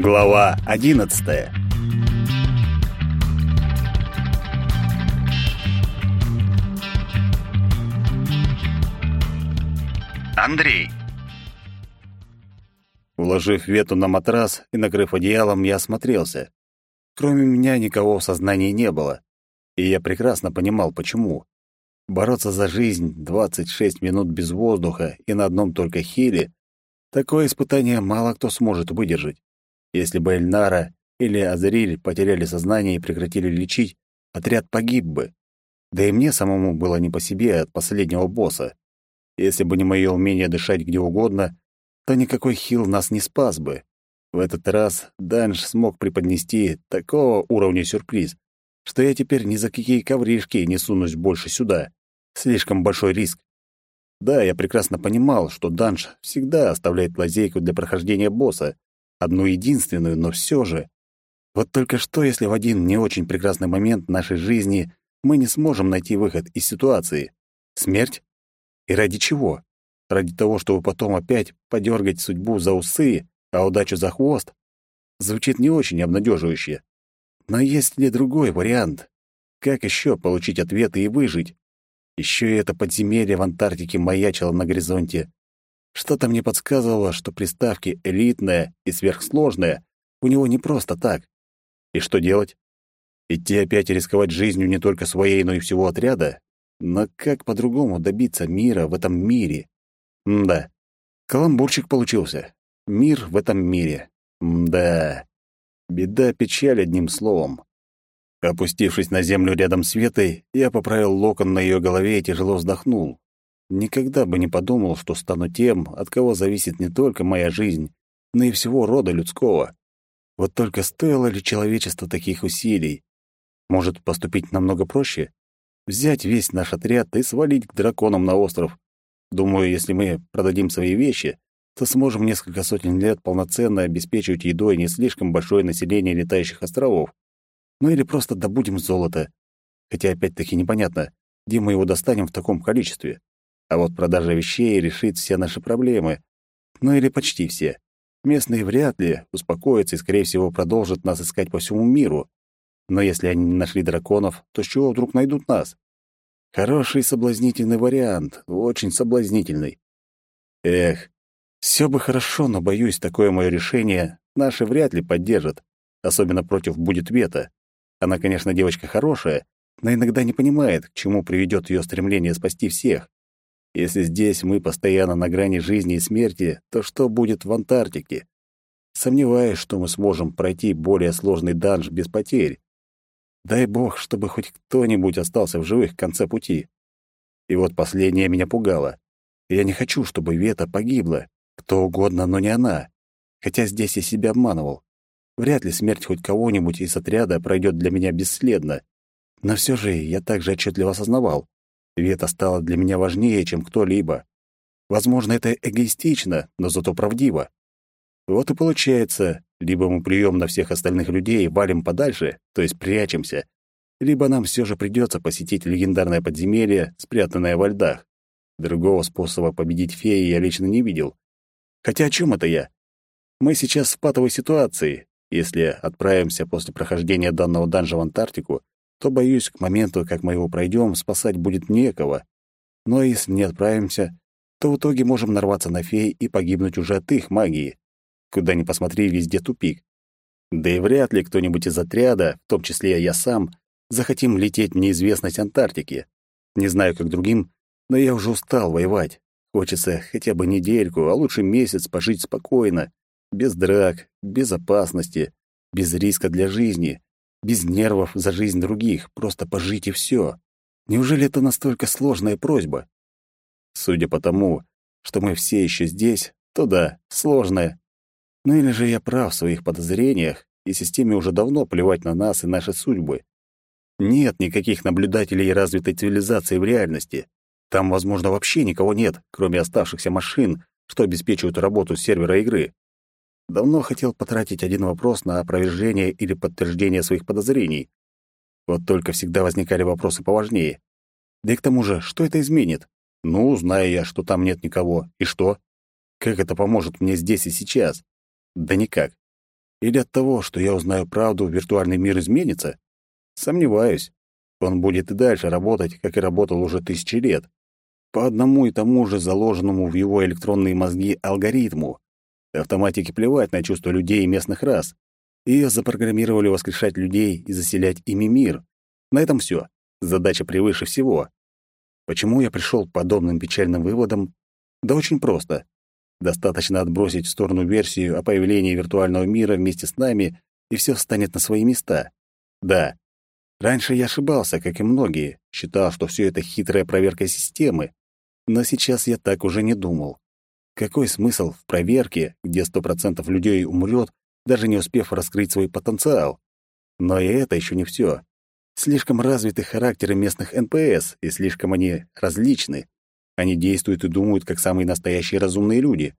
Глава одиннадцатая Андрей Уложив вету на матрас и накрыв одеялом, я осмотрелся. Кроме меня никого в сознании не было, и я прекрасно понимал, почему. Бороться за жизнь 26 минут без воздуха и на одном только хиле — такое испытание мало кто сможет выдержать. Если бы Эльнара или Азриль потеряли сознание и прекратили лечить, отряд погиб бы. Да и мне самому было не по себе от последнего босса. Если бы не мое умение дышать где угодно, то никакой хил нас не спас бы. В этот раз Данж смог преподнести такого уровня сюрприз, что я теперь ни за какие ковришки не сунусь больше сюда. Слишком большой риск. Да, я прекрасно понимал, что Данж всегда оставляет лазейку для прохождения босса, одну единственную, но все же. Вот только что, если в один не очень прекрасный момент нашей жизни мы не сможем найти выход из ситуации? Смерть? И ради чего? Ради того, чтобы потом опять подергать судьбу за усы, а удачу за хвост? Звучит не очень обнадеживающе. Но есть ли другой вариант? Как еще получить ответы и выжить? Еще и это подземелье в Антарктике маячило на горизонте. Что-то мне подсказывало, что приставки «элитная» и «сверхсложная» у него не просто так. И что делать? Идти опять и рисковать жизнью не только своей, но и всего отряда? Но как по-другому добиться мира в этом мире? да, каламбурчик получился. Мир в этом мире. да, беда, печаль одним словом. Опустившись на землю рядом с Ветой, я поправил локон на ее голове и тяжело вздохнул. Никогда бы не подумал, что стану тем, от кого зависит не только моя жизнь, но и всего рода людского. Вот только стоило ли человечество таких усилий? Может, поступить намного проще? Взять весь наш отряд и свалить к драконам на остров. Думаю, если мы продадим свои вещи, то сможем несколько сотен лет полноценно обеспечивать едой не слишком большое население летающих островов. Ну или просто добудем золото. Хотя опять-таки непонятно, где мы его достанем в таком количестве. А вот продажа вещей решит все наши проблемы. Ну или почти все. Местные вряд ли успокоятся и, скорее всего, продолжат нас искать по всему миру. Но если они не нашли драконов, то с чего вдруг найдут нас? Хороший соблазнительный вариант, очень соблазнительный. Эх, все бы хорошо, но, боюсь, такое мое решение наши вряд ли поддержат. Особенно против будет Вета. Она, конечно, девочка хорошая, но иногда не понимает, к чему приведет ее стремление спасти всех. Если здесь мы постоянно на грани жизни и смерти, то что будет в Антарктике? Сомневаюсь, что мы сможем пройти более сложный данж без потерь. Дай бог, чтобы хоть кто-нибудь остался в живых в конце пути. И вот последнее меня пугало. Я не хочу, чтобы Вета погибла. Кто угодно, но не она. Хотя здесь я себя обманывал. Вряд ли смерть хоть кого-нибудь из отряда пройдет для меня бесследно. Но все же я также отчетливо осознавал. Вета стала для меня важнее, чем кто-либо. Возможно, это эгоистично, но зато правдиво. Вот и получается, либо мы плюем на всех остальных людей и валим подальше, то есть прячемся, либо нам все же придется посетить легендарное подземелье, спрятанное во льдах. Другого способа победить феи я лично не видел. Хотя о чем это я? Мы сейчас в патовой ситуации. Если отправимся после прохождения данного данжа в Антарктику, то, боюсь, к моменту, как мы его пройдем, спасать будет некого. Но если не отправимся, то в итоге можем нарваться на фей и погибнуть уже от их магии. Куда ни посмотри, везде тупик. Да и вряд ли кто-нибудь из отряда, в том числе я сам, захотим лететь в неизвестность Антарктики. Не знаю, как другим, но я уже устал воевать. Хочется хотя бы недельку, а лучше месяц пожить спокойно, без драк, без опасности, без риска для жизни, без нервов за жизнь других, просто пожить и все. Неужели это настолько сложная просьба? Судя по тому, что мы все еще здесь, то да, сложная. Ну или же я прав в своих подозрениях, и системе уже давно плевать на нас и наши судьбы. Нет никаких наблюдателей развитой цивилизации в реальности. Там, возможно, вообще никого нет, кроме оставшихся машин, что обеспечивают работу сервера игры. Давно хотел потратить один вопрос на опровержение или подтверждение своих подозрений. Вот только всегда возникали вопросы поважнее. Да и к тому же, что это изменит? Ну, знаю я, что там нет никого. И что? Как это поможет мне здесь и сейчас? Да никак. Или от того, что я узнаю правду, виртуальный мир изменится? Сомневаюсь. Он будет и дальше работать, как и работал уже тысячи лет. По одному и тому же заложенному в его электронные мозги алгоритму. Автоматике плевать на чувства людей и местных рас. Ее запрограммировали воскрешать людей и заселять ими мир. На этом все. Задача превыше всего. Почему я пришел к подобным печальным выводам? Да очень просто. Достаточно отбросить в сторону версию о появлении виртуального мира вместе с нами, и все встанет на свои места. Да, раньше я ошибался, как и многие, считал, что все это хитрая проверка системы, но сейчас я так уже не думал. Какой смысл в проверке, где сто процентов людей умрет, даже не успев раскрыть свой потенциал? Но и это еще не все. Слишком развиты характеры местных НПС, и слишком они различны. Они действуют и думают, как самые настоящие разумные люди.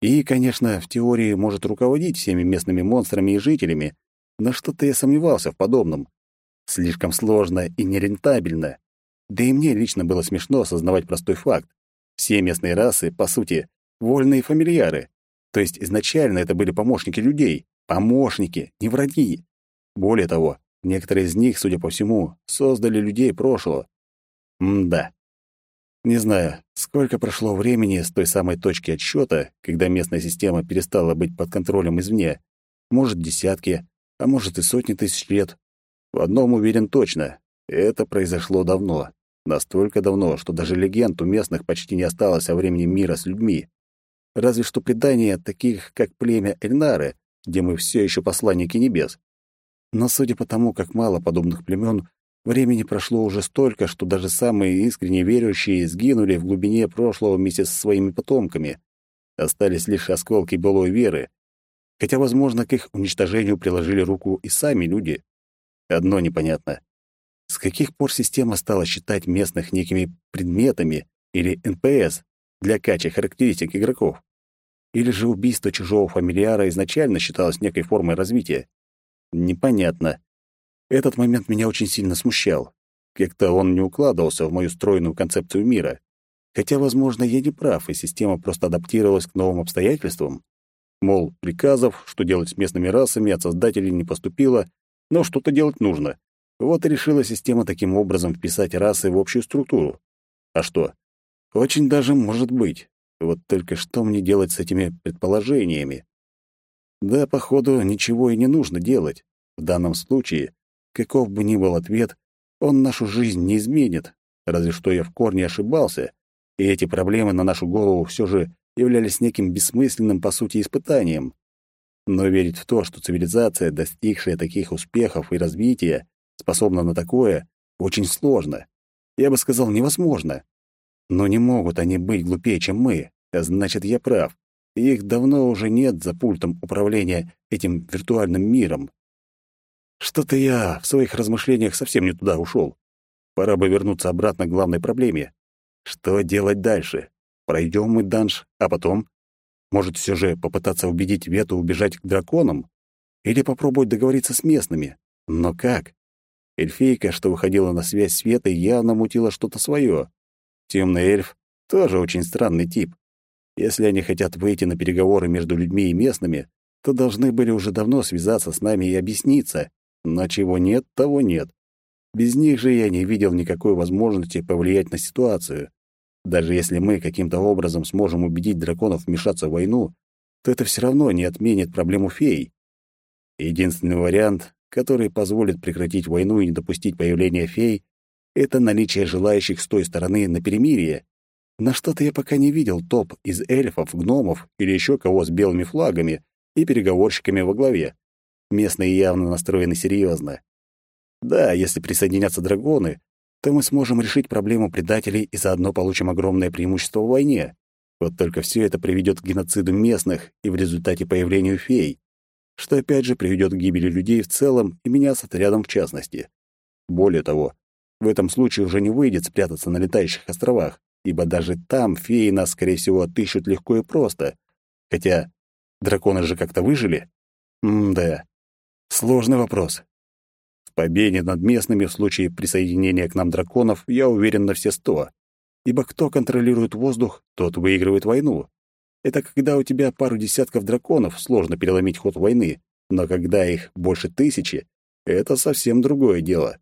И, конечно, в теории может руководить всеми местными монстрами и жителями, но что-то я сомневался в подобном. Слишком сложно и нерентабельно. Да и мне лично было смешно осознавать простой факт. Все местные расы, по сути, вольные фамильяры. То есть изначально это были помощники людей. Помощники, не враги. Более того, некоторые из них, судя по всему, создали людей прошлого. М-да. Не знаю, сколько прошло времени с той самой точки отсчета, когда местная система перестала быть под контролем извне. Может, десятки, а может и сотни тысяч лет. В одном уверен точно. Это произошло давно. Настолько давно, что даже легенд у местных почти не осталось о времени мира с людьми. Разве что предания таких, как племя Эльнары, где мы все еще посланники небес. Но судя по тому, как мало подобных племен, Времени прошло уже столько, что даже самые искренне верующие сгинули в глубине прошлого вместе со своими потомками. Остались лишь осколки былой веры. Хотя, возможно, к их уничтожению приложили руку и сами люди. Одно непонятно. С каких пор система стала считать местных некими предметами или НПС для кача характеристик игроков? Или же убийство чужого фамильяра изначально считалось некой формой развития? Непонятно. Этот момент меня очень сильно смущал. Как-то он не укладывался в мою стройную концепцию мира. Хотя, возможно, я не прав, и система просто адаптировалась к новым обстоятельствам. Мол, приказов, что делать с местными расами, от создателей не поступило, но что-то делать нужно. Вот и решила система таким образом вписать расы в общую структуру. А что? Очень даже может быть. Вот только что мне делать с этими предположениями? Да, походу, ничего и не нужно делать. В данном случае Каков бы ни был ответ, он нашу жизнь не изменит, разве что я в корне ошибался, и эти проблемы на нашу голову все же являлись неким бессмысленным, по сути, испытанием. Но верить в то, что цивилизация, достигшая таких успехов и развития, способна на такое, очень сложно. Я бы сказал, невозможно. Но не могут они быть глупее, чем мы, значит, я прав. их давно уже нет за пультом управления этим виртуальным миром. Что-то я в своих размышлениях совсем не туда ушел. Пора бы вернуться обратно к главной проблеме. Что делать дальше? Пройдем мы данж, а потом? Может, все же попытаться убедить Вету убежать к драконам? Или попробовать договориться с местными? Но как? Эльфийка, что выходила на связь с Ветой, явно мутила что-то свое. Темный эльф — тоже очень странный тип. Если они хотят выйти на переговоры между людьми и местными, то должны были уже давно связаться с нами и объясниться. Но чего нет, того нет. Без них же я не видел никакой возможности повлиять на ситуацию. Даже если мы каким-то образом сможем убедить драконов вмешаться в войну, то это все равно не отменит проблему фей. Единственный вариант, который позволит прекратить войну и не допустить появления фей, это наличие желающих с той стороны на перемирие. На что-то я пока не видел топ из эльфов, гномов или еще кого с белыми флагами и переговорщиками во главе. Местные явно настроены серьезно. Да, если присоединятся драгоны, то мы сможем решить проблему предателей и заодно получим огромное преимущество в войне. Вот только все это приведет к геноциду местных и в результате появлению фей, что опять же приведет к гибели людей в целом и меня с отрядом в частности. Более того, в этом случае уже не выйдет спрятаться на летающих островах, ибо даже там феи нас, скорее всего, отыщут легко и просто. Хотя драконы же как-то выжили. М-да. Сложный вопрос. В победе над местными в случае присоединения к нам драконов я уверен на все сто. Ибо кто контролирует воздух, тот выигрывает войну. Это когда у тебя пару десятков драконов, сложно переломить ход войны. Но когда их больше тысячи, это совсем другое дело.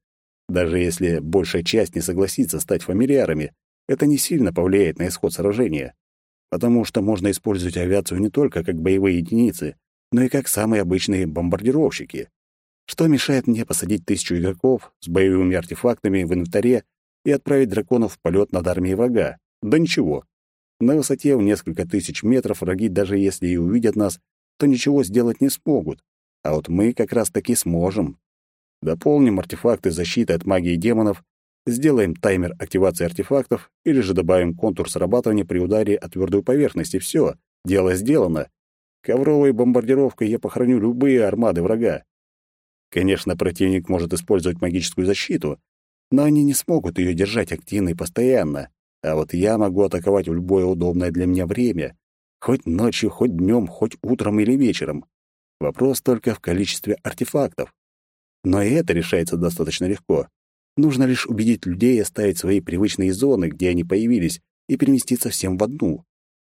Даже если большая часть не согласится стать фамильярами, это не сильно повлияет на исход сражения, потому что можно использовать авиацию не только как боевые единицы, но и как самые обычные бомбардировщики. Что мешает мне посадить тысячу игроков с боевыми артефактами в инвентаре и отправить драконов в полет над армией врага? Да ничего. На высоте в несколько тысяч метров враги, даже если и увидят нас, то ничего сделать не смогут. А вот мы как раз-таки сможем. Дополним артефакты защиты от магии демонов, сделаем таймер активации артефактов или же добавим контур срабатывания при ударе о твердую поверхность, и все, дело сделано. Ковровой бомбардировкой я похороню любые армады врага. Конечно, противник может использовать магическую защиту, но они не смогут ее держать активно и постоянно. А вот я могу атаковать в любое удобное для меня время. Хоть ночью, хоть днем, хоть утром или вечером. Вопрос только в количестве артефактов. Но и это решается достаточно легко. Нужно лишь убедить людей оставить свои привычные зоны, где они появились, и переместиться всем в одну.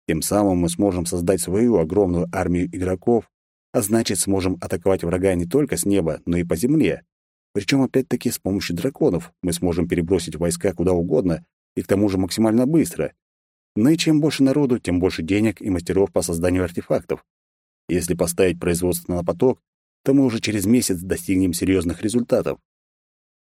Тем самым мы сможем создать свою огромную армию игроков, а значит, сможем атаковать врага не только с неба, но и по земле. Причем опять-таки с помощью драконов мы сможем перебросить войска куда угодно и к тому же максимально быстро. Но и чем больше народу, тем больше денег и мастеров по созданию артефактов. Если поставить производство на поток, то мы уже через месяц достигнем серьезных результатов.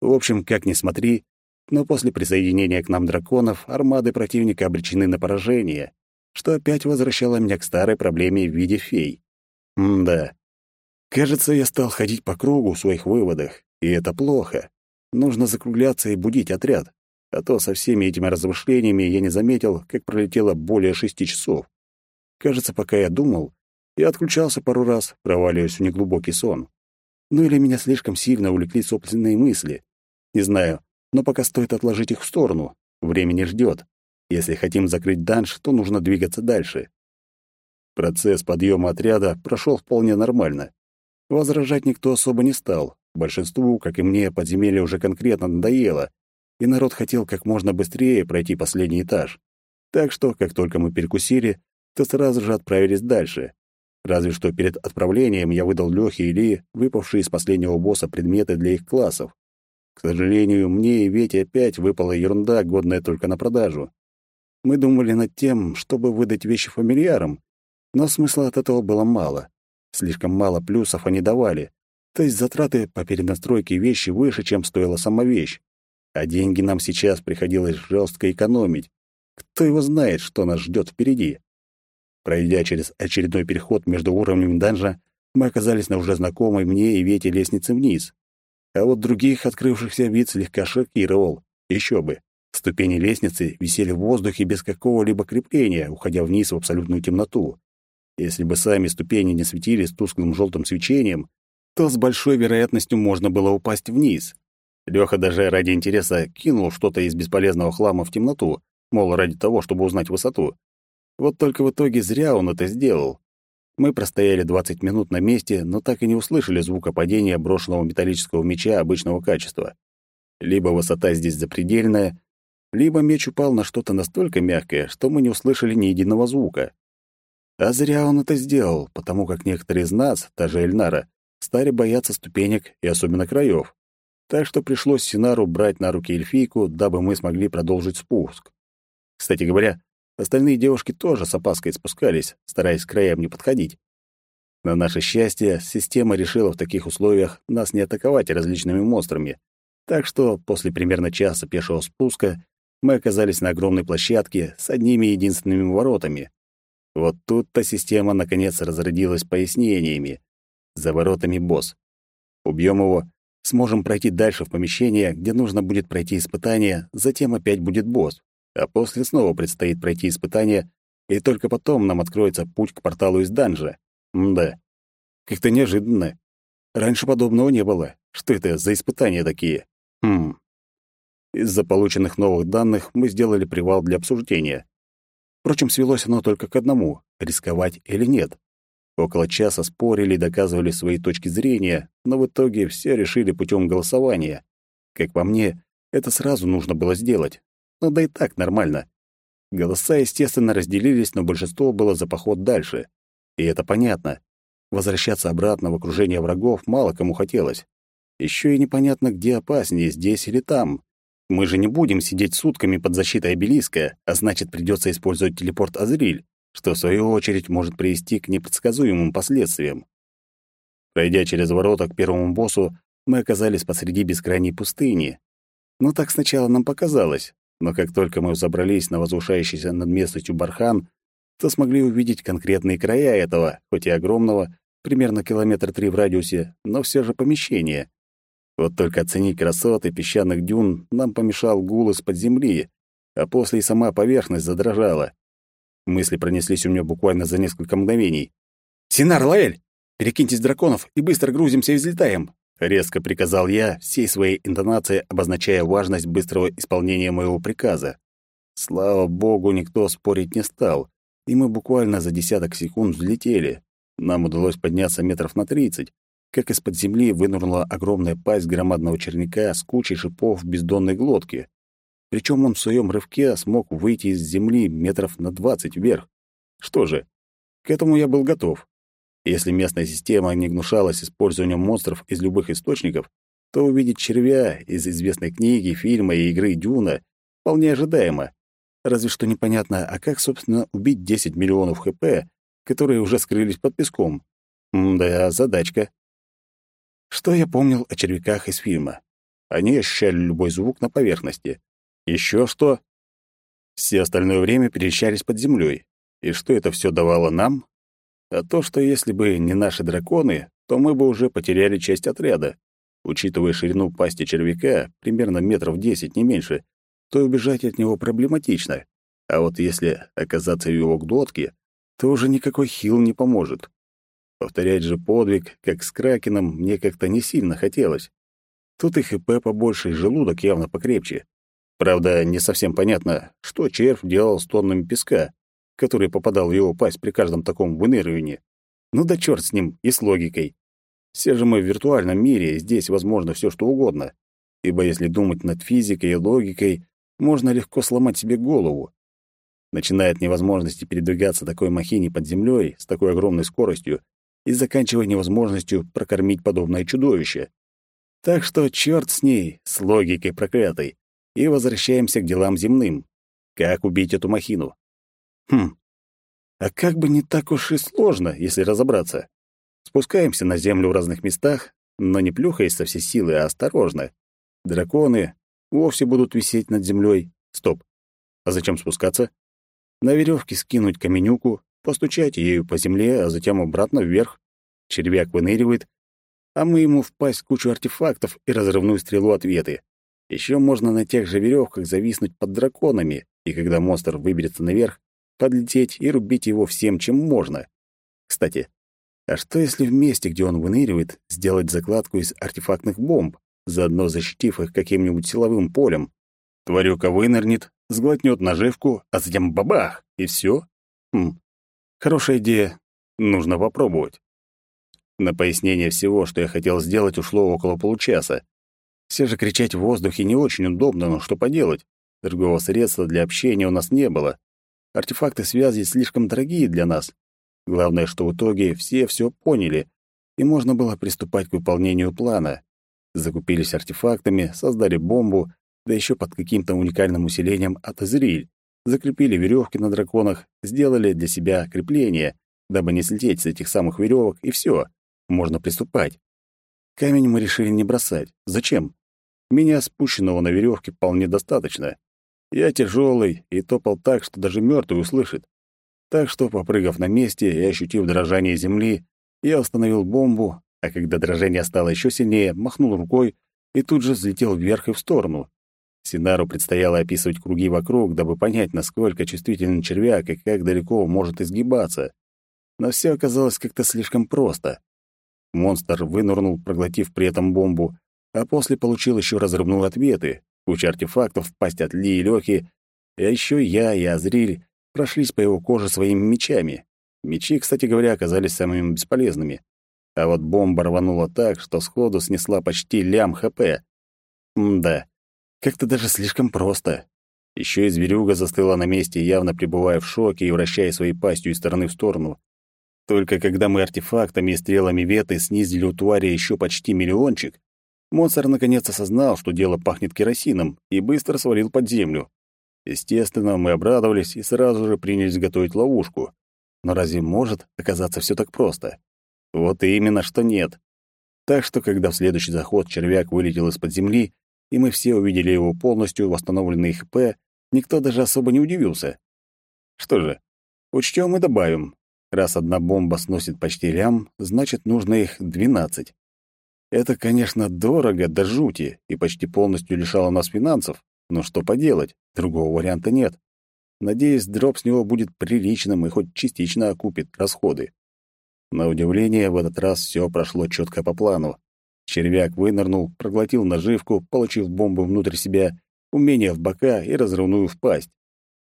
В общем, как ни смотри, но после присоединения к нам драконов армады противника обречены на поражение, что опять возвращало меня к старой проблеме в виде фей. М-да. Кажется, я стал ходить по кругу в своих выводах, и это плохо. Нужно закругляться и будить отряд. А то со всеми этими размышлениями я не заметил, как пролетело более шести часов. Кажется, пока я думал, я отключался пару раз, проваливаясь в неглубокий сон. Ну или меня слишком сильно увлекли собственные мысли. Не знаю, но пока стоит отложить их в сторону. Время не ждет. Если хотим закрыть данж, то нужно двигаться дальше. Процесс подъема отряда прошел вполне нормально. Возражать никто особо не стал. Большинству, как и мне, подземелье уже конкретно надоело, и народ хотел как можно быстрее пройти последний этаж. Так что, как только мы перекусили, то сразу же отправились дальше. Разве что перед отправлением я выдал Лёхе и Ли выпавшие из последнего босса предметы для их классов. К сожалению, мне и Вете опять выпала ерунда, годная только на продажу. Мы думали над тем, чтобы выдать вещи фамильярам, но смысла от этого было мало. Слишком мало плюсов они давали. То есть затраты по перенастройке вещи выше, чем стоила сама вещь. А деньги нам сейчас приходилось жестко экономить. Кто его знает, что нас ждет впереди. Пройдя через очередной переход между уровнями данжа, мы оказались на уже знакомой мне и Вете лестнице вниз. А вот других открывшихся вид слегка шокировал. Еще бы. Ступени лестницы висели в воздухе без какого-либо крепления, уходя вниз в абсолютную темноту. Если бы сами ступени не светились тусклым желтым свечением, то с большой вероятностью можно было упасть вниз. Лёха даже ради интереса кинул что-то из бесполезного хлама в темноту, мол, ради того, чтобы узнать высоту. Вот только в итоге зря он это сделал. Мы простояли 20 минут на месте, но так и не услышали звука падения брошенного металлического меча обычного качества. Либо высота здесь запредельная, либо меч упал на что-то настолько мягкое, что мы не услышали ни единого звука. А зря он это сделал, потому как некоторые из нас, даже Эльнара, стали бояться ступенек и особенно краев. Так что пришлось Синару брать на руки эльфийку, дабы мы смогли продолжить спуск. Кстати говоря, остальные девушки тоже с опаской спускались, стараясь к краям не подходить. На наше счастье, система решила в таких условиях нас не атаковать различными монстрами. Так что после примерно часа пешего спуска мы оказались на огромной площадке с одними единственными воротами. Вот тут-то система наконец разродилась пояснениями. За воротами босс. Убьем его, сможем пройти дальше в помещение, где нужно будет пройти испытание, затем опять будет босс. А после снова предстоит пройти испытание, и только потом нам откроется путь к порталу из данжа. Мда. Как-то неожиданно. Раньше подобного не было. Что это за испытания такие? Хм. Из-за полученных новых данных мы сделали привал для обсуждения. Впрочем, свелось оно только к одному — рисковать или нет. Около часа спорили и доказывали свои точки зрения, но в итоге все решили путем голосования. Как по мне, это сразу нужно было сделать. Но да и так нормально. Голоса, естественно, разделились, но большинство было за поход дальше. И это понятно. возвращаться обратно в окружение врагов мало кому хотелось. Еще и непонятно, где опаснее, здесь или там. Мы же не будем сидеть сутками под защитой обелиска, а значит, придется использовать телепорт Азриль, что в свою очередь может привести к непредсказуемым последствиям. Пройдя через ворота к первому боссу, мы оказались посреди бескрайней пустыни. Ну так сначала нам показалось, но как только мы забрались на возвышающийся над местностью бархан, то смогли увидеть конкретные края этого, хоть и огромного, примерно километр три в радиусе, но все же помещения. Вот только оценить красоты песчаных дюн нам помешал гул из-под земли, а после и сама поверхность задрожала. Мысли пронеслись у меня буквально за несколько мгновений. «Синар, Лаэль, перекиньтесь драконов и быстро грузимся и взлетаем!» Резко приказал я, всей своей интонацией обозначая важность быстрого исполнения моего приказа. Слава богу, никто спорить не стал, и мы буквально за десяток секунд взлетели. Нам удалось подняться метров на тридцать, как из-под земли вынырнула огромная пасть громадного черняка с кучей шипов в бездонной глотке. Причем он в своем рывке смог выйти из земли метров на двадцать вверх. Что же, к этому я был готов. Если местная система не гнушалась использованием монстров из любых источников, то увидеть червя из известной книги, фильма и игры «Дюна» вполне ожидаемо. Разве что непонятно, а как, собственно, убить 10 миллионов ХП, которые уже скрылись под песком? Да, задачка. Что я помнил о червяках из фильма? Они ощущали любой звук на поверхности. Еще что? Все остальное время перемещались под землей. И что это все давало нам? А то, что если бы не наши драконы, то мы бы уже потеряли часть отряда. Учитывая ширину пасти червяка, примерно метров десять, не меньше, то убежать от него проблематично. А вот если оказаться в его глотке, то уже никакой хил не поможет. Повторять же подвиг, как с Кракеном, мне как-то не сильно хотелось. Тут и ХП побольше, и желудок явно покрепче. Правда, не совсем понятно, что червь делал с тоннами песка, который попадал в его пасть при каждом таком выныривании. Ну да черт с ним и с логикой. Все же мы в виртуальном мире, здесь возможно все что угодно. Ибо если думать над физикой и логикой, можно легко сломать себе голову. Начиная от невозможности передвигаться такой махине под землей с такой огромной скоростью и заканчивая невозможностью прокормить подобное чудовище. Так что черт с ней, с логикой проклятой, и возвращаемся к делам земным. Как убить эту махину? Хм, а как бы не так уж и сложно, если разобраться. Спускаемся на землю в разных местах, но не плюхаясь со всей силы, а осторожно. Драконы вовсе будут висеть над землей. Стоп. А зачем спускаться? На веревке скинуть каменюку, постучать ею по земле, а затем обратно вверх. Червяк выныривает, а мы ему впасть в кучу артефактов и разрывную стрелу ответы. Еще можно на тех же веревках зависнуть под драконами, и когда монстр выберется наверх, подлететь и рубить его всем, чем можно. Кстати, а что если в месте, где он выныривает, сделать закладку из артефактных бомб, заодно защитив их каким-нибудь силовым полем? Тварюка вынырнет, сглотнет наживку, а затем бабах, и все. Хм, Хорошая идея. Нужно попробовать. На пояснение всего, что я хотел сделать, ушло около получаса. Все же кричать в воздухе не очень удобно, но что поделать? Другого средства для общения у нас не было. Артефакты связи слишком дорогие для нас. Главное, что в итоге все все поняли, и можно было приступать к выполнению плана. Закупились артефактами, создали бомбу, да еще под каким-то уникальным усилением от Изриль закрепили веревки на драконах, сделали для себя крепление, дабы не слететь с этих самых веревок, и все, можно приступать. Камень мы решили не бросать. Зачем? Меня, спущенного на веревке, вполне достаточно. Я тяжелый и топал так, что даже мертвый услышит. Так что, попрыгав на месте и ощутив дрожание земли, я установил бомбу, а когда дрожание стало еще сильнее, махнул рукой и тут же взлетел вверх и в сторону. Синару предстояло описывать круги вокруг, дабы понять, насколько чувствителен червяк и как далеко может изгибаться. Но все оказалось как-то слишком просто. Монстр вынырнул, проглотив при этом бомбу, а после получил еще разрывную ответы, куча артефактов в пасть от Ли и Лёхи, а еще я и Азриль прошлись по его коже своими мечами. Мечи, кстати говоря, оказались самыми бесполезными. А вот бомба рванула так, что сходу снесла почти лям ХП. М-да. Как-то даже слишком просто. Еще и зверюга застыла на месте, явно пребывая в шоке и вращая своей пастью из стороны в сторону. Только когда мы артефактами и стрелами веты снизили у твари еще почти миллиончик, монстр наконец осознал, что дело пахнет керосином, и быстро свалил под землю. Естественно, мы обрадовались и сразу же принялись готовить ловушку. Но разве может оказаться все так просто? Вот именно что нет. Так что, когда в следующий заход червяк вылетел из-под земли, и мы все увидели его полностью восстановленный ХП, никто даже особо не удивился. Что же, учтем и добавим. Раз одна бомба сносит почти лям, значит, нужно их двенадцать. Это, конечно, дорого до жути и почти полностью лишало нас финансов, но что поделать, другого варианта нет. Надеюсь, дроп с него будет приличным и хоть частично окупит расходы. На удивление, в этот раз все прошло четко по плану. Червяк вынырнул, проглотил наживку, получив бомбу внутрь себя, умение в бока и разрывную в пасть.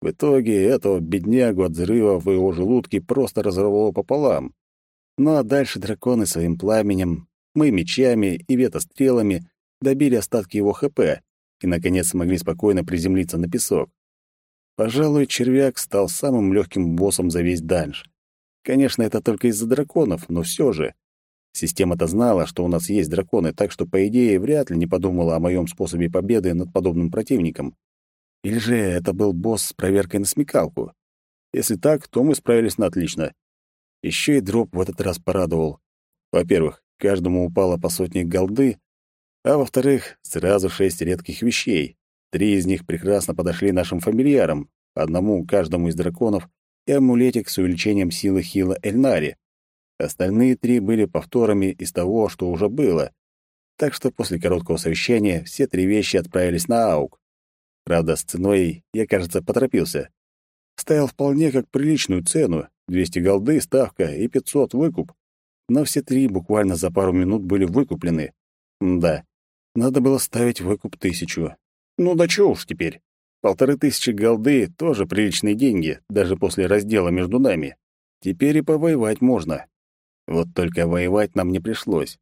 В итоге этого беднягу от взрыва в его желудке просто разорвало пополам. Ну а дальше драконы своим пламенем, мы мечами и ветострелами добили остатки его ХП и, наконец, смогли спокойно приземлиться на песок. Пожалуй, червяк стал самым легким боссом за весь данж. Конечно, это только из-за драконов, но все же. Система-то знала, что у нас есть драконы, так что, по идее, вряд ли не подумала о моем способе победы над подобным противником. Или же это был босс с проверкой на смекалку? Если так, то мы справились на отлично. Еще и дроп в этот раз порадовал. Во-первых, каждому упало по сотне голды, а во-вторых, сразу шесть редких вещей. Три из них прекрасно подошли нашим фамильярам, одному каждому из драконов и амулетик с увеличением силы Хила Эльнари. Остальные три были повторами из того, что уже было. Так что после короткого совещания все три вещи отправились на аук. Правда, с ценой я, кажется, поторопился. Ставил вполне как приличную цену — 200 голды ставка и 500 выкуп. Но все три буквально за пару минут были выкуплены. Да, надо было ставить выкуп тысячу. Ну да чё уж теперь. Полторы тысячи голды — тоже приличные деньги, даже после раздела между нами. Теперь и повоевать можно. Вот только воевать нам не пришлось.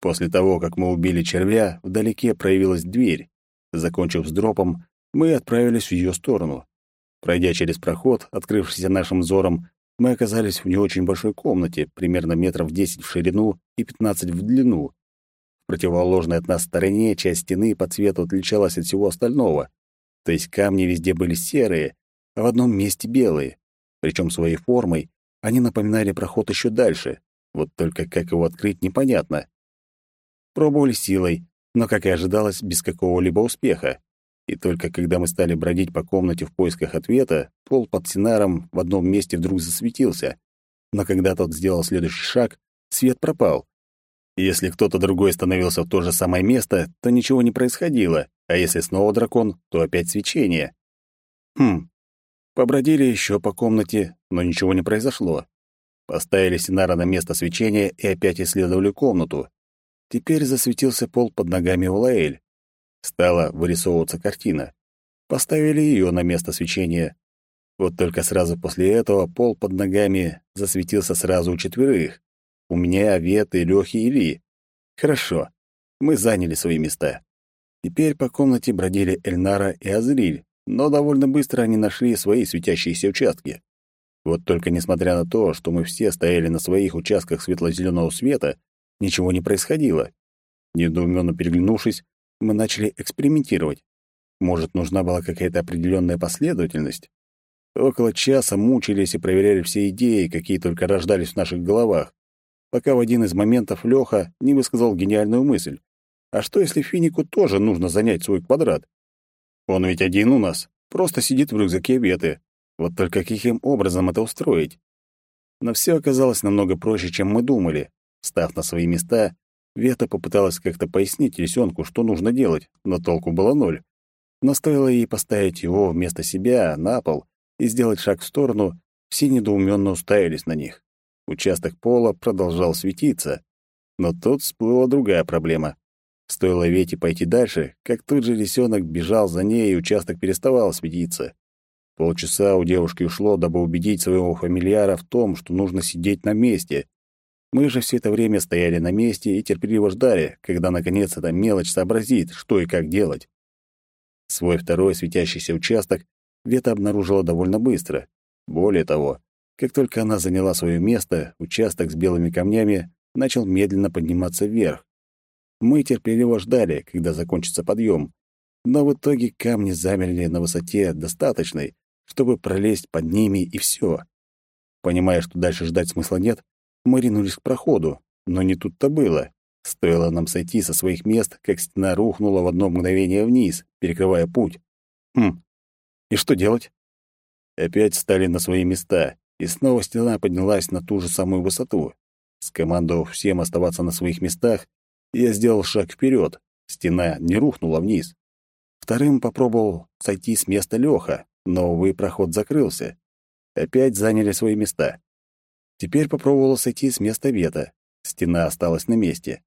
После того, как мы убили червя, вдалеке проявилась дверь. Закончив с дропом, мы отправились в ее сторону. Пройдя через проход, открывшийся нашим взором, мы оказались в не очень большой комнате, примерно метров 10 в ширину и 15 в длину противоположной от нас стороне часть стены по цвету отличалась от всего остального. То есть камни везде были серые, а в одном месте белые. Причем своей формой они напоминали проход еще дальше. Вот только как его открыть, непонятно. Пробовали силой, но, как и ожидалось, без какого-либо успеха. И только когда мы стали бродить по комнате в поисках ответа, пол под Синаром в одном месте вдруг засветился. Но когда тот сделал следующий шаг, свет пропал. Если кто-то другой становился в то же самое место, то ничего не происходило, а если снова дракон, то опять свечение. Хм. Побродили еще по комнате, но ничего не произошло. Поставили Синара на место свечения и опять исследовали комнату. Теперь засветился пол под ногами у Лаэль. Стала вырисовываться картина. Поставили ее на место свечения. Вот только сразу после этого пол под ногами засветился сразу у четверых. У меня, Веты, Лёхи и Ли. Хорошо. Мы заняли свои места. Теперь по комнате бродили Эльнара и Азриль, но довольно быстро они нашли свои светящиеся участки. Вот только несмотря на то, что мы все стояли на своих участках светло-зеленого света, ничего не происходило. Недоуменно переглянувшись, мы начали экспериментировать. Может, нужна была какая-то определенная последовательность? Около часа мучились и проверяли все идеи, какие только рождались в наших головах пока в один из моментов Лёха не высказал гениальную мысль. А что, если Финику тоже нужно занять свой квадрат? Он ведь один у нас, просто сидит в рюкзаке Веты. Вот только каким образом это устроить? Но все оказалось намного проще, чем мы думали. Став на свои места, Вета попыталась как-то пояснить лисенку, что нужно делать, но толку было ноль. Но ей поставить его вместо себя на пол и сделать шаг в сторону, все недоуменно уставились на них. Участок пола продолжал светиться. Но тут всплыла другая проблема. Стоило Вете пойти дальше, как тут же лисенок бежал за ней, и участок переставал светиться. Полчаса у девушки ушло, дабы убедить своего фамильяра в том, что нужно сидеть на месте. Мы же все это время стояли на месте и терпеливо ждали, когда наконец эта мелочь сообразит, что и как делать. Свой второй светящийся участок Вета обнаружила довольно быстро. Более того, Как только она заняла свое место, участок с белыми камнями начал медленно подниматься вверх. Мы терпеливо ждали, когда закончится подъем, но в итоге камни замерли на высоте достаточной, чтобы пролезть под ними и все. Понимая, что дальше ждать смысла нет, мы ринулись к проходу, но не тут-то было. Стоило нам сойти со своих мест, как стена рухнула в одно мгновение вниз, перекрывая путь. Хм, и что делать? Опять стали на свои места, и снова стена поднялась на ту же самую высоту. Скомандовав всем оставаться на своих местах, я сделал шаг вперед. Стена не рухнула вниз. Вторым попробовал сойти с места Лёха, но, увы, проход закрылся. Опять заняли свои места. Теперь попробовал сойти с места Вета. Стена осталась на месте.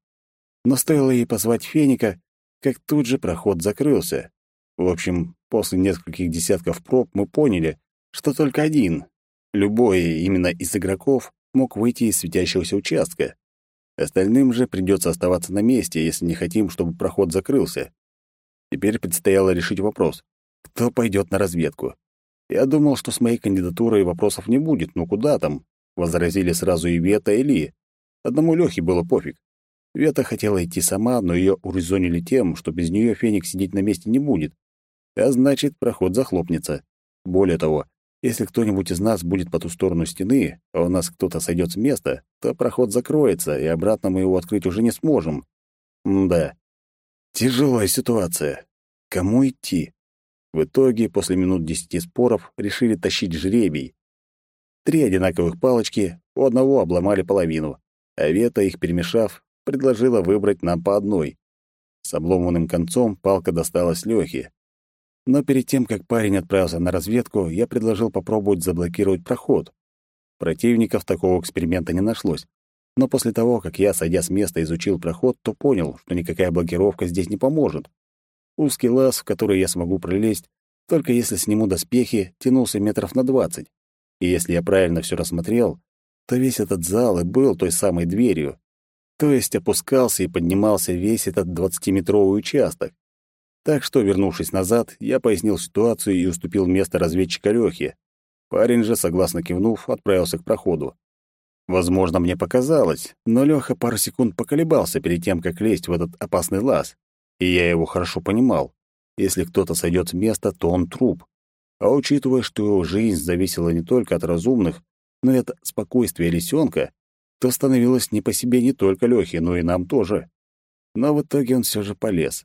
Но стоило ей позвать Феника, как тут же проход закрылся. В общем, после нескольких десятков проб мы поняли, что только один, любой именно из игроков, мог выйти из светящегося участка. Остальным же придется оставаться на месте, если не хотим, чтобы проход закрылся. Теперь предстояло решить вопрос, кто пойдет на разведку. Я думал, что с моей кандидатурой вопросов не будет, но куда там? Возразили сразу и Вета, и Ли. Одному Лёхе было пофиг. Вета хотела идти сама, но ее урезонили тем, что без нее Феникс сидеть на месте не будет. А значит, проход захлопнется. Более того, если кто-нибудь из нас будет по ту сторону стены, а у нас кто-то сойдет с места, то проход закроется, и обратно мы его открыть уже не сможем. М да. Тяжелая ситуация. Кому идти? В итоге, после минут десяти споров, решили тащить жребий. Три одинаковых палочки, у одного обломали половину, а Вета, их перемешав, предложила выбрать нам по одной. С обломанным концом палка досталась Лёхе. Но перед тем, как парень отправился на разведку, я предложил попробовать заблокировать проход. Противников такого эксперимента не нашлось. Но после того, как я, сойдя с места, изучил проход, то понял, что никакая блокировка здесь не поможет. Узкий лаз, в который я смогу пролезть, только если сниму доспехи, тянулся метров на двадцать. И если я правильно все рассмотрел, то весь этот зал и был той самой дверью. То есть опускался и поднимался весь этот двадцатиметровый участок. Так что, вернувшись назад, я пояснил ситуацию и уступил место разведчика Лёхе. Парень же, согласно кивнув, отправился к проходу. Возможно, мне показалось, но Лёха пару секунд поколебался перед тем, как лезть в этот опасный лаз. И я его хорошо понимал. Если кто-то сойдет с места, то он труп. А учитывая, что жизнь зависела не только от разумных, но и от спокойствия лисенка, то становилось не по себе не только Лёхе, но и нам тоже. Но в итоге он все же полез.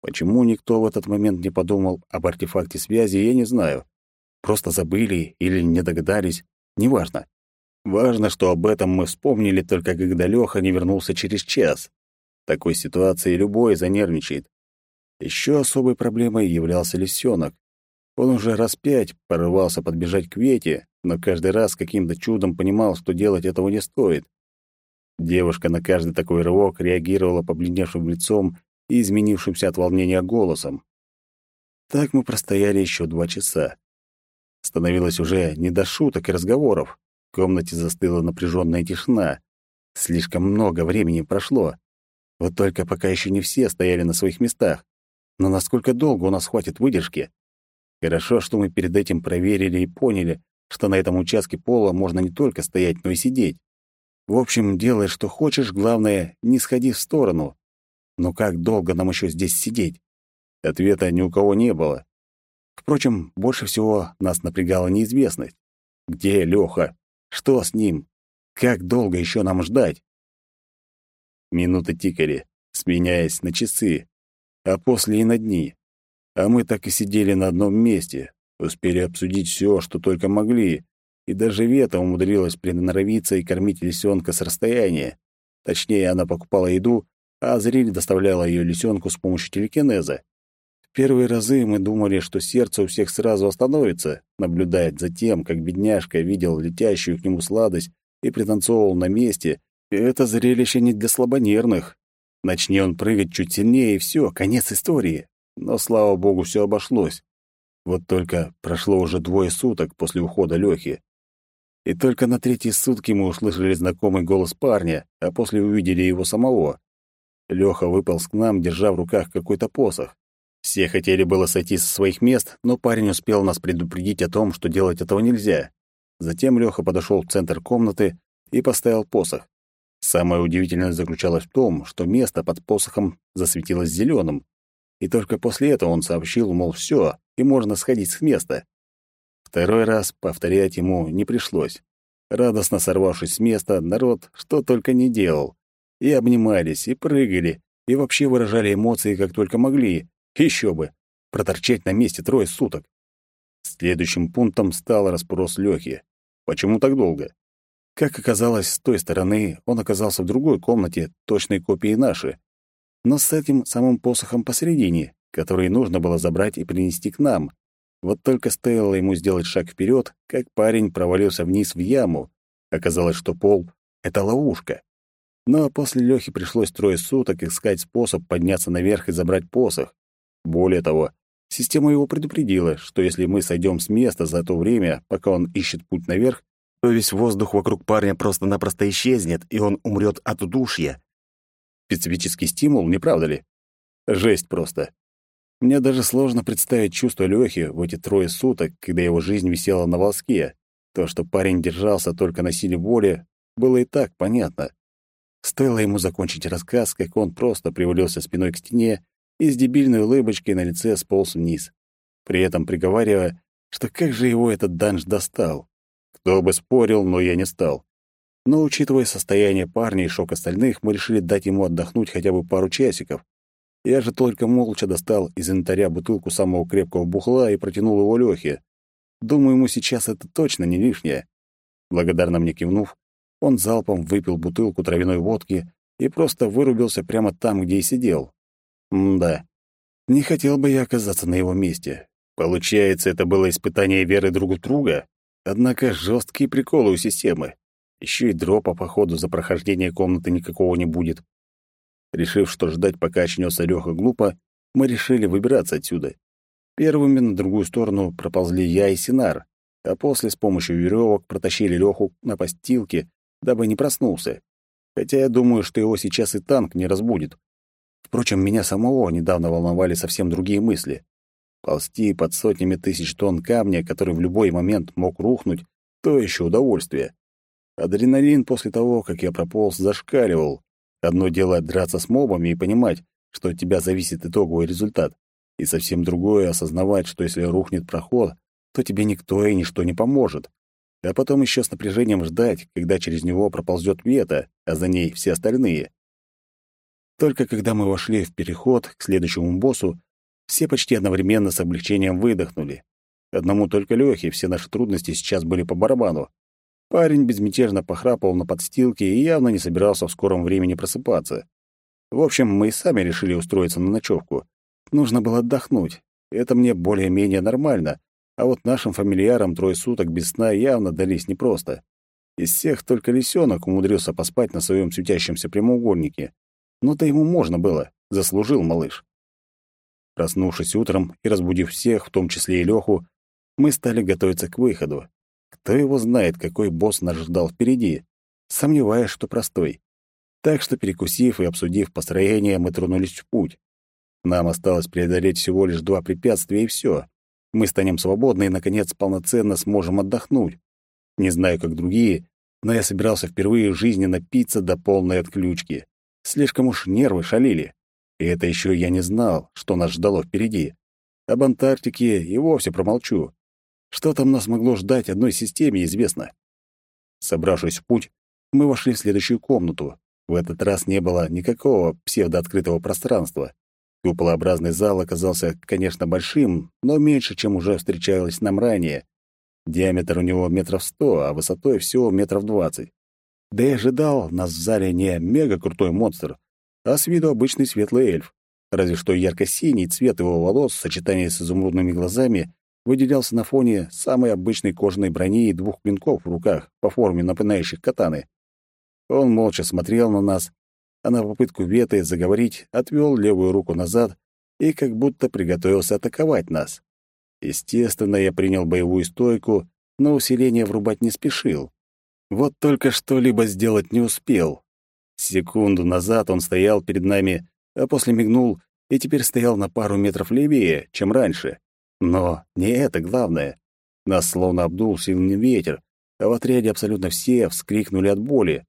Почему никто в этот момент не подумал об артефакте связи, я не знаю. Просто забыли или не догадались, неважно. Важно, что об этом мы вспомнили только когда Лёха не вернулся через час. В такой ситуации любой занервничает. Еще особой проблемой являлся лисенок. Он уже раз пять порывался подбежать к Вете, но каждый раз каким-то чудом понимал, что делать этого не стоит. Девушка на каждый такой рывок реагировала побледневшим лицом и изменившимся от волнения голосом. Так мы простояли еще два часа. Становилось уже не до шуток и разговоров. В комнате застыла напряженная тишина. Слишком много времени прошло. Вот только пока еще не все стояли на своих местах. Но насколько долго у нас хватит выдержки? Хорошо, что мы перед этим проверили и поняли, что на этом участке пола можно не только стоять, но и сидеть. В общем, делай, что хочешь, главное, не сходи в сторону. Но как долго нам еще здесь сидеть? Ответа ни у кого не было. Впрочем, больше всего нас напрягала неизвестность. Где Лёха? Что с ним? Как долго еще нам ждать? Минуты тикали, сменяясь на часы, а после и на дни. А мы так и сидели на одном месте, успели обсудить все, что только могли, и даже Вета умудрилась приноровиться и кормить лисенка с расстояния. Точнее, она покупала еду, а Азриль доставляла ее лисенку с помощью телекинеза. В первые разы мы думали, что сердце у всех сразу остановится, наблюдая за тем, как бедняжка видел летящую к нему сладость и пританцовывал на месте, и это зрелище не для слабонервных. Начни он прыгать чуть сильнее, и все, конец истории. Но, слава богу, все обошлось. Вот только прошло уже двое суток после ухода Лёхи. И только на третьи сутки мы услышали знакомый голос парня, а после увидели его самого. Лёха выполз к нам, держа в руках какой-то посох. Все хотели было сойти со своих мест, но парень успел нас предупредить о том, что делать этого нельзя. Затем Лёха подошёл в центр комнаты и поставил посох. Самое удивительное заключалось в том, что место под посохом засветилось зелёным, и только после этого он сообщил, мол, всё, и можно сходить с места. Второй раз повторять ему не пришлось. Радостно сорвавшись с места, народ что только не делал. И обнимались, и прыгали, и вообще выражали эмоции как только могли. Ещё бы! Проторчать на месте трое суток. Следующим пунктом стал расспрос Лёхи. Почему так долго? Как оказалось, с той стороны он оказался в другой комнате, точной копией нашей, но с этим самым посохом посередине, который нужно было забрать и принести к нам. Вот только стоило ему сделать шаг вперед, как парень провалился вниз в яму. Оказалось, что пол — это ловушка. Но после Лёхи пришлось трое суток искать способ подняться наверх и забрать посох. Более того, система его предупредила, что если мы сойдем с места за то время, пока он ищет путь наверх, то весь воздух вокруг парня просто-напросто исчезнет, и он умрет от удушья. Специфический стимул, не правда ли? Жесть просто. Мне даже сложно представить чувство Лёхи в эти трое суток, когда его жизнь висела на волоске. То, что парень держался только на силе воли, было и так понятно. Стоило ему закончить рассказ, как он просто привалился спиной к стене и с дебильной улыбочкой на лице сполз вниз, при этом приговаривая, что как же его этот данж достал. Кто бы спорил, но я не стал. Но, учитывая состояние парня и шок остальных, мы решили дать ему отдохнуть хотя бы пару часиков. Я же только молча достал из инвентаря бутылку самого крепкого бухла и протянул его Лёхе. Думаю, ему сейчас это точно не лишнее. Благодарно мне кивнув, он залпом выпил бутылку травяной водки и просто вырубился прямо там, где и сидел. М-да. Не хотел бы я оказаться на его месте. Получается, это было испытание веры друг в друга? Однако жесткие приколы у системы. Еще и дропа по ходу за прохождение комнаты никакого не будет. Решив, что ждать, пока очнется Леха глупо, мы решили выбираться отсюда. Первыми на другую сторону проползли я и Синар, а после с помощью веревок протащили Леху на постилке, дабы не проснулся. Хотя я думаю, что его сейчас и танк не разбудит. Впрочем, меня самого недавно волновали совсем другие мысли. Ползти под сотнями тысяч тонн камня, который в любой момент мог рухнуть, то еще удовольствие. Адреналин после того, как я прополз, зашкаливал. Одно дело драться с мобами и понимать, что от тебя зависит итоговый результат, и совсем другое — осознавать, что если рухнет проход, то тебе никто и ничто не поможет. А потом еще с напряжением ждать, когда через него проползет вета, а за ней все остальные. Только когда мы вошли в переход к следующему боссу, все почти одновременно с облегчением выдохнули. Одному только Лёхе все наши трудности сейчас были по барабану. Парень безмятежно похрапывал на подстилке и явно не собирался в скором времени просыпаться. В общем, мы и сами решили устроиться на ночевку. Нужно было отдохнуть. Это мне более-менее нормально, а вот нашим фамильярам трое суток без сна явно дались непросто. Из всех только лисенок умудрился поспать на своем светящемся прямоугольнике. Но-то ему можно было, заслужил малыш. Проснувшись утром и разбудив всех, в том числе и Лёху, мы стали готовиться к выходу. Кто его знает, какой босс нас ждал впереди? Сомневаюсь, что простой. Так что, перекусив и обсудив построение, мы тронулись в путь. Нам осталось преодолеть всего лишь два препятствия, и все. Мы станем свободны и, наконец, полноценно сможем отдохнуть. Не знаю, как другие, но я собирался впервые в жизни напиться до полной отключки. Слишком уж нервы шалили. И это еще я не знал, что нас ждало впереди. Об Антарктике и вовсе промолчу. Что там нас могло ждать одной системе, известно. Собравшись в путь, мы вошли в следующую комнату. В этот раз не было никакого псевдооткрытого пространства. Куполообразный зал оказался, конечно, большим, но меньше, чем уже встречалось нам ранее. Диаметр у него метров сто, а высотой всего метров двадцать. Да и ожидал нас в зале не мега-крутой монстр, а с виду обычный светлый эльф. Разве что ярко-синий цвет его волос в сочетании с изумрудными глазами выделялся на фоне самой обычной кожаной брони и двух клинков в руках, по форме напоминающих катаны. Он молча смотрел на нас, а на попытку Веты заговорить отвел левую руку назад и как будто приготовился атаковать нас. Естественно, я принял боевую стойку, но усиление врубать не спешил. Вот только что-либо сделать не успел. Секунду назад он стоял перед нами, а после мигнул и теперь стоял на пару метров левее, чем раньше. Но не это главное. Нас словно обдул сильный ветер, а в отряде абсолютно все вскрикнули от боли.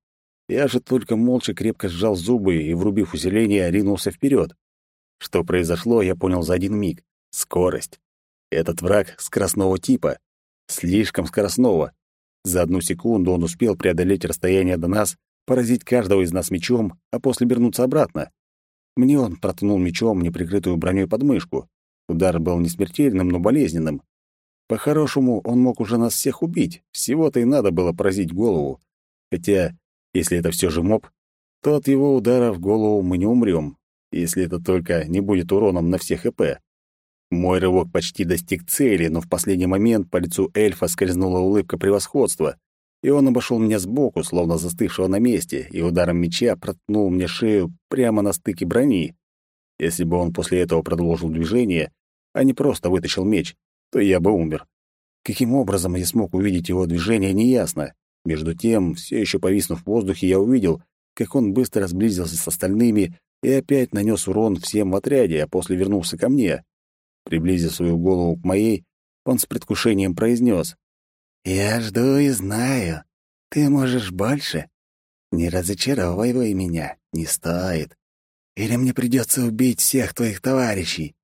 Я же только молча крепко сжал зубы и, врубив усиление, ринулся вперед. Что произошло, я понял за один миг. Скорость. Этот враг скоростного типа. Слишком скоростного. За одну секунду он успел преодолеть расстояние до нас, поразить каждого из нас мечом, а после вернуться обратно. Мне он проткнул мечом неприкрытую броней подмышку. Удар был не смертельным, но болезненным. По-хорошему, он мог уже нас всех убить. Всего-то и надо было поразить голову. Хотя, если это все же моб, то от его удара в голову мы не умрем, если это только не будет уроном на всех ЭП. Мой рывок почти достиг цели, но в последний момент по лицу эльфа скользнула улыбка превосходства, и он обошел меня сбоку, словно застывшего на месте, и ударом меча проткнул мне шею прямо на стыке брони. Если бы он после этого продолжил движение, а не просто вытащил меч, то я бы умер. Каким образом я смог увидеть его движение, неясно. Между тем, все еще повиснув в воздухе, я увидел, как он быстро сблизился с остальными и опять нанес урон всем в отряде, а после вернулся ко мне. Приблизив свою голову к моей, он с предвкушением произнес. «Я жду и знаю. Ты можешь больше. Не разочаровывай меня, не стоит. Или мне придется убить всех твоих товарищей».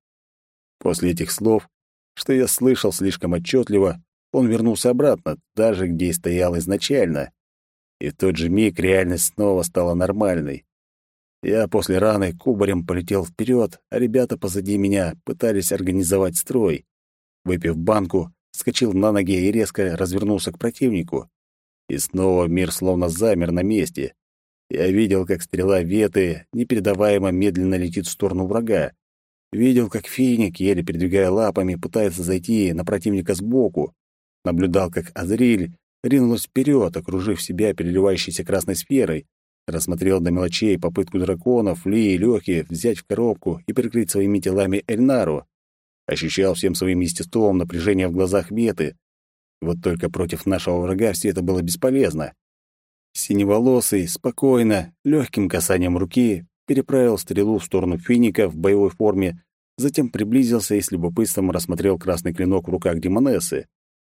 После этих слов, что я слышал слишком отчетливо, он вернулся обратно, даже где и стоял изначально. И в тот же миг реальность снова стала нормальной. Я после раны кубарем полетел вперед, а ребята позади меня пытались организовать строй. Выпив банку, вскочил на ноги и резко развернулся к противнику. И снова мир словно замер на месте. Я видел, как стрела веты непередаваемо медленно летит в сторону врага. Видел, как финик, еле передвигая лапами, пытается зайти на противника сбоку. Наблюдал, как Азриль ринулась вперед, окружив себя переливающейся красной сферой, Рассмотрел до мелочей попытку драконов, Ли и Лёхи взять в коробку и прикрыть своими телами Эльнару. Ощущал всем своим естеством напряжение в глазах Меты. Вот только против нашего врага все это было бесполезно. Синеволосый, спокойно, легким касанием руки переправил стрелу в сторону финика в боевой форме, затем приблизился и с любопытством рассмотрел красный клинок в руках Демонессы.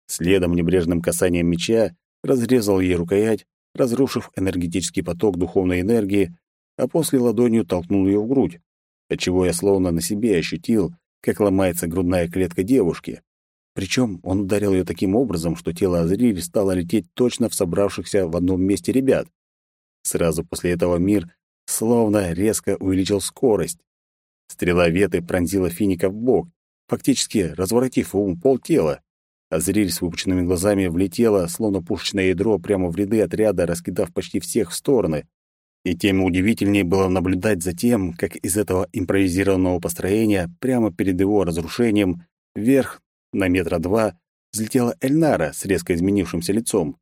Следом небрежным касанием меча разрезал ей рукоять, разрушив энергетический поток духовной энергии, а после ладонью толкнул ее в грудь, отчего я словно на себе ощутил, как ломается грудная клетка девушки. Причем он ударил ее таким образом, что тело Азриль стало лететь точно в собравшихся в одном месте ребят. Сразу после этого мир словно резко увеличил скорость. Стрела веты пронзила Финика в бок, фактически разворотив ум полтела. Азриль с выпученными глазами влетела, словно пушечное ядро, прямо в ряды отряда, раскидав почти всех в стороны. И тем удивительнее было наблюдать за тем, как из этого импровизированного построения, прямо перед его разрушением, вверх на метра два, взлетела Эльнара с резко изменившимся лицом.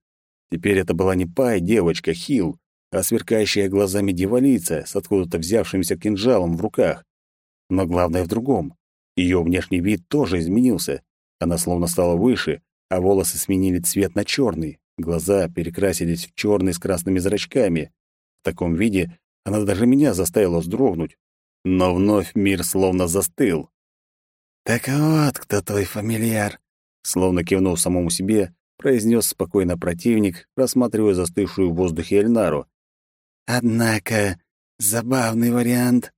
Теперь это была не пай девочка Хил, а сверкающая глазами девалица с откуда-то взявшимся кинжалом в руках. Но главное в другом. Ее внешний вид тоже изменился. Она словно стала выше, а волосы сменили цвет на черный, глаза перекрасились в черный с красными зрачками. В таком виде она даже меня заставила вздрогнуть. Но вновь мир словно застыл. «Так вот, кто твой фамильяр», — словно кивнул самому себе, произнес спокойно противник, рассматривая застывшую в воздухе Эльнару. «Однако, забавный вариант.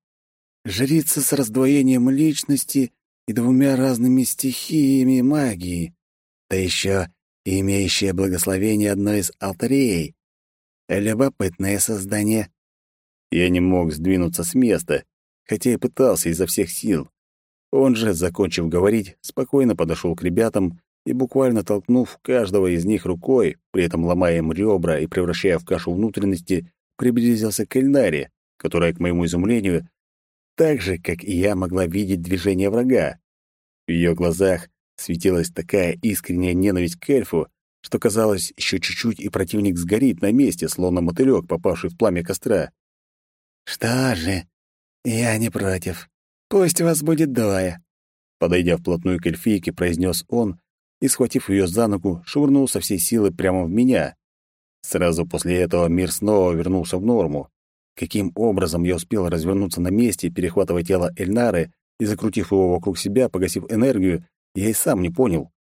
Жрица с раздвоением личности и двумя разными стихиями магии, да еще имеющая благословение одной из алтарей. Любопытное создание. Я не мог сдвинуться с места, хотя и пытался изо всех сил. Он же, закончив говорить, спокойно подошел к ребятам и, буквально толкнув каждого из них рукой, при этом ломая им ребра и превращая в кашу внутренности, приблизился к Эльнаре, которая, к моему изумлению, так же, как и я, могла видеть движение врага. В ее глазах светилась такая искренняя ненависть к эльфу, что казалось, еще чуть-чуть и противник сгорит на месте, словно мотылек, попавший в пламя костра. «Что же, я не против. Пусть вас будет двое», — подойдя вплотную к эльфийке, произнес он и, схватив ее за ногу, швырнул со всей силы прямо в меня. Сразу после этого мир снова вернулся в норму. Каким образом я успел развернуться на месте, перехватывая тело Эльнары и, закрутив его вокруг себя, погасив энергию, я и сам не понял.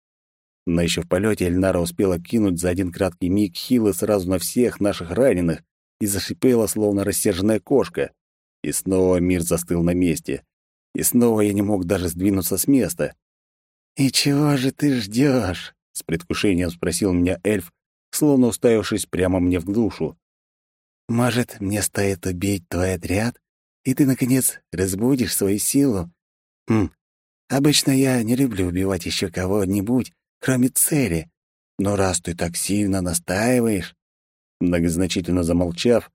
Но еще в полете Эльнара успела кинуть за один краткий миг хилы сразу на всех наших раненых и зашипела, словно рассерженная кошка. И снова мир застыл на месте. И снова я не мог даже сдвинуться с места. «И чего же ты ждешь? с предвкушением спросил меня эльф, словно уставившись прямо мне в душу. «Может, мне стоит убить твой отряд, и ты, наконец, разбудишь свою силу? Хм, обычно я не люблю убивать еще кого-нибудь, кроме цели, но раз ты так сильно настаиваешь...» Многозначительно замолчав,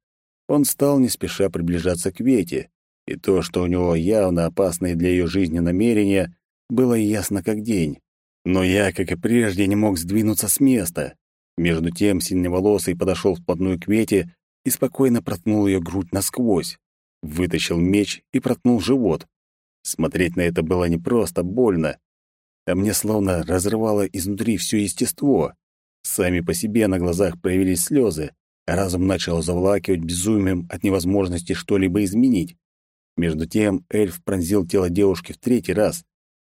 он стал не спеша приближаться к Вете, и то, что у него явно опасные для ее жизни намерения, было ясно как день. Но я, как и прежде, не мог сдвинуться с места. Между тем синеволосый подошел вплотную к Вете и спокойно проткнул ее грудь насквозь. Вытащил меч и проткнул живот. Смотреть на это было не просто больно, а мне словно разрывало изнутри все естество. Сами по себе на глазах проявились слезы, а разум начал заволакивать безумием от невозможности что-либо изменить. Между тем эльф пронзил тело девушки в третий раз.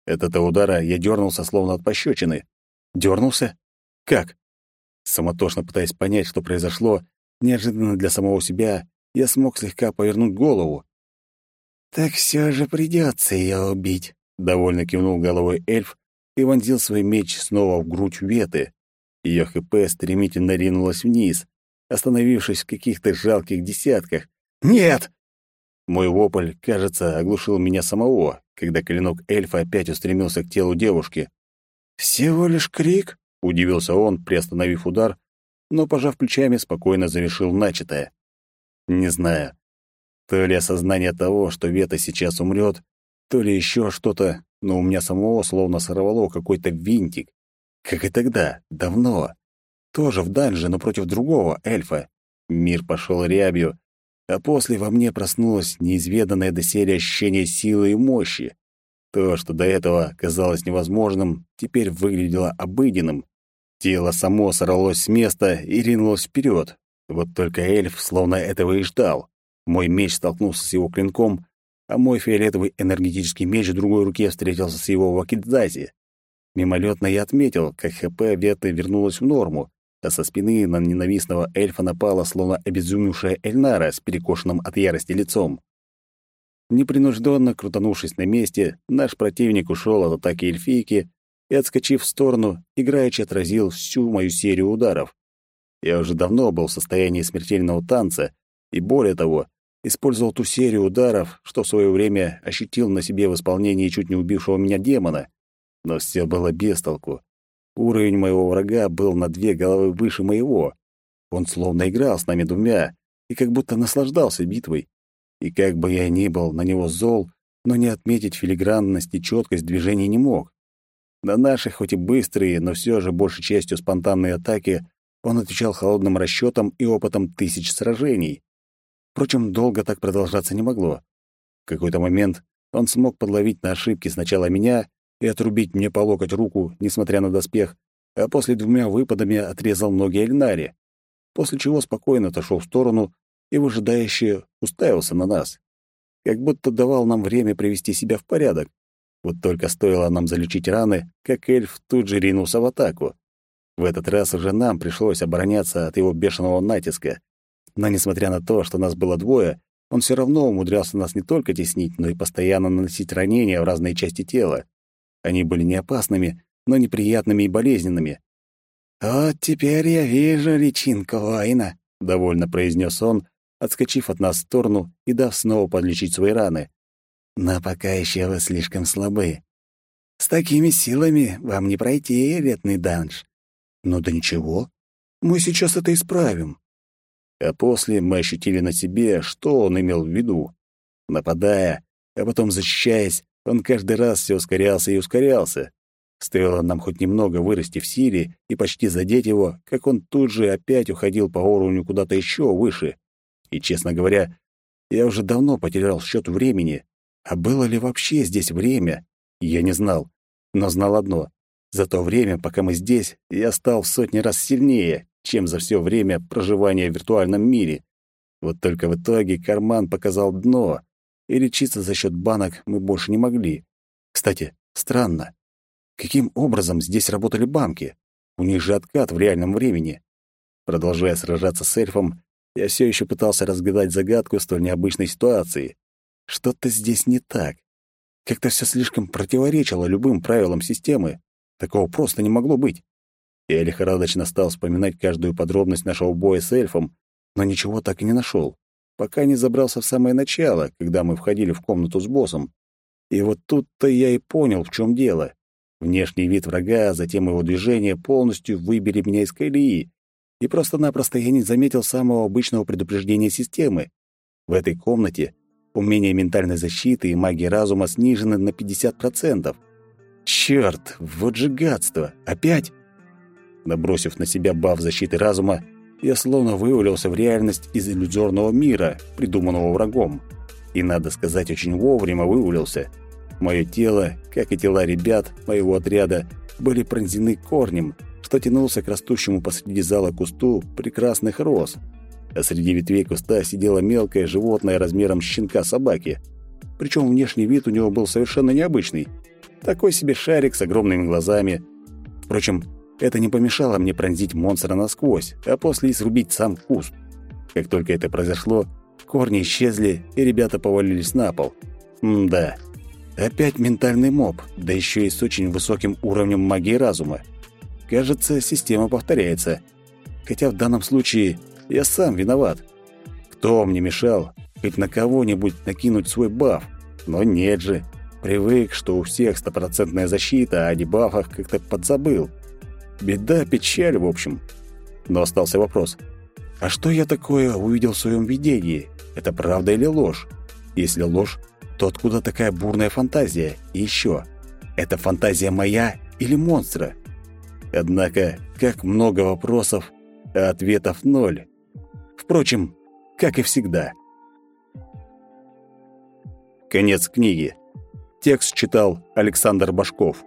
От этого удара я дернулся, словно от пощечины. Дернулся? Как? Самотошно пытаясь понять, что произошло, неожиданно для самого себя, я смог слегка повернуть голову. «Так все же придется ее убить», — довольно кивнул головой эльф и вонзил свой меч снова в грудь Веты. Ее ХП стремительно ринулась вниз, остановившись в каких-то жалких десятках. «Нет!» Мой вопль, кажется, оглушил меня самого, когда клинок эльфа опять устремился к телу девушки. «Всего лишь крик?» — удивился он, приостановив удар, но, пожав плечами, спокойно завершил начатое. Не знаю, то ли осознание того, что Вета сейчас умрет, то ли еще что-то, но у меня самого словно сорвало какой-то винтик. Как и тогда, давно. Тоже в данже, но против другого эльфа. Мир пошел рябью, а после во мне проснулось неизведанное доселе ощущение силы и мощи. То, что до этого казалось невозможным, теперь выглядело обыденным. Тело само сорвалось с места и ринулось вперед. Вот только эльф словно этого и ждал. Мой меч столкнулся с его клинком, а мой фиолетовый энергетический меч в другой руке встретился с его вакидзази. Мимолетно я отметил, как ХП Веты вернулась в норму, а со спины на ненавистного эльфа напала словно обезумевшая Эльнара с перекошенным от ярости лицом. Непринужденно крутанувшись на месте, наш противник ушел от атаки эльфийки и, отскочив в сторону, играючи отразил всю мою серию ударов. Я уже давно был в состоянии смертельного танца, и более того, использовал ту серию ударов, что в свое время ощутил на себе в исполнении чуть не убившего меня демона. Но все было без толку. Уровень моего врага был на две головы выше моего. Он словно играл с нами двумя и как будто наслаждался битвой. И как бы я ни был на него зол, но не отметить филигранность и четкость движений не мог. На наши, хоть и быстрые, но все же большей частью спонтанные атаки он отвечал холодным расчетом и опытом тысяч сражений. Впрочем, долго так продолжаться не могло. В какой-то момент он смог подловить на ошибки сначала меня, и отрубить мне по локоть руку, несмотря на доспех, а после двумя выпадами отрезал ноги Эльнаре, после чего спокойно отошел в сторону и выжидающе уставился на нас, как будто давал нам время привести себя в порядок. Вот только стоило нам залечить раны, как эльф тут же ринулся в атаку. В этот раз уже нам пришлось обороняться от его бешеного натиска. Но несмотря на то, что нас было двое, он все равно умудрялся нас не только теснить, но и постоянно наносить ранения в разные части тела. Они были не опасными, но неприятными и болезненными. «Вот теперь я вижу личинку воина», — довольно произнес он, отскочив от нас в сторону и дав снова подлечить свои раны. «Но пока еще вы слишком слабы. С такими силами вам не пройти редный данж. Ну да ничего, мы сейчас это исправим». А после мы ощутили на себе, что он имел в виду. Нападая, а потом защищаясь, он каждый раз все ускорялся и ускорялся. Стоило нам хоть немного вырасти в силе и почти задеть его, как он тут же опять уходил по уровню куда-то еще выше. И, честно говоря, я уже давно потерял счет времени. А было ли вообще здесь время? Я не знал. Но знал одно. За то время, пока мы здесь, я стал в сотни раз сильнее, чем за все время проживания в виртуальном мире. Вот только в итоге карман показал дно, и лечиться за счет банок мы больше не могли. Кстати, странно. Каким образом здесь работали банки? У них же откат в реальном времени. Продолжая сражаться с эльфом, я все еще пытался разгадать загадку столь необычной ситуации. Что-то здесь не так. Как-то все слишком противоречило любым правилам системы. Такого просто не могло быть. Я лихорадочно стал вспоминать каждую подробность нашего боя с эльфом, но ничего так и не нашел, пока не забрался в самое начало, когда мы входили в комнату с боссом. И вот тут-то я и понял, в чем дело. Внешний вид врага, затем его движения полностью выбили меня из колеи, и просто-напросто я не заметил самого обычного предупреждения системы. В этой комнате умения ментальной защиты и магии разума снижены на 50%. Чёрт, вот же гадство! Опять? Набросив на себя баф защиты разума, я словно вывалился в реальность из иллюзорного мира, придуманного врагом. И, надо сказать, очень вовремя вывалился. Мое тело, как и тела ребят моего отряда, были пронзены корнем, что тянулся к растущему посреди зала кусту прекрасных роз. А среди ветвей куста сидело мелкое животное размером щенка собаки. Причем внешний вид у него был совершенно необычный. Такой себе шарик с огромными глазами. Впрочем, это не помешало мне пронзить монстра насквозь, а после и срубить сам куст. Как только это произошло, корни исчезли, и ребята повалились на пол. М-да. Опять ментальный моб, да еще и с очень высоким уровнем магии разума. Кажется, система повторяется. Хотя в данном случае я сам виноват. Кто мне мешал хоть на кого-нибудь накинуть свой баф? Но нет же. Привык, что у всех стопроцентная защита, а о дебафах как-то подзабыл. Беда, печаль, в общем. Но остался вопрос. А что я такое увидел в своем видении? Это правда или ложь? Если ложь, то откуда такая бурная фантазия? И еще, это фантазия моя или монстра? Однако, как много вопросов, а ответов ноль. Впрочем, как и всегда. Конец книги. Текст читал Александр Башков.